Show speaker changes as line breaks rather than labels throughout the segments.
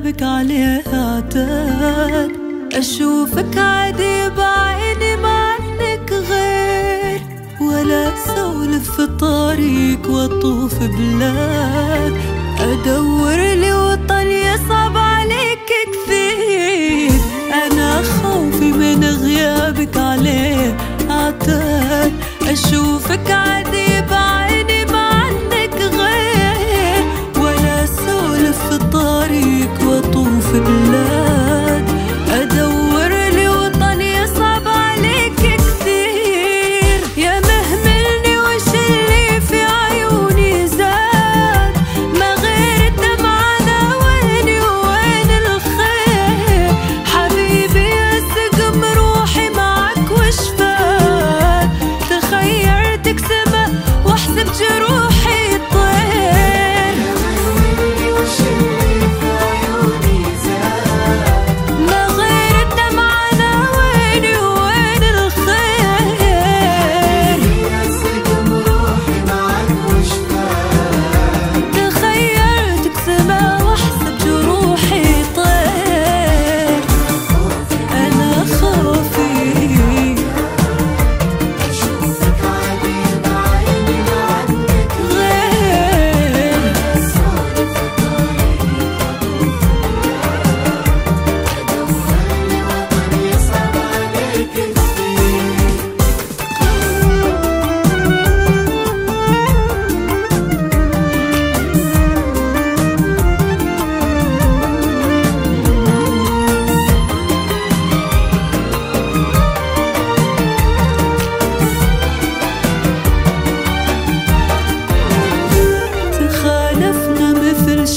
غيابك عليه اعتاد. أشوفك عادي بعيني ما عنك غير. ولا أسولف في الطريق وأطوف بلاد. أدور لي وطن يصعب عليك كثير. أنا خوفي من غيابك عليه اعتاد. أشوفك عادي وأطوف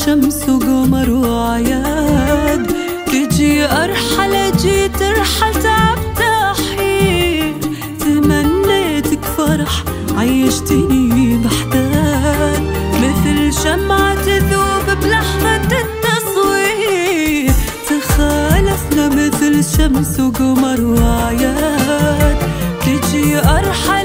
شمس وقمر وعياد. تجي أرحل أجي ترحل تعبت أحير تمنيتك فرح عيشتني بحداد مثل شمعة تذوب بلحظة التصوير. تخالفنا مثل شمس وقمر وعياد. تجي أرحل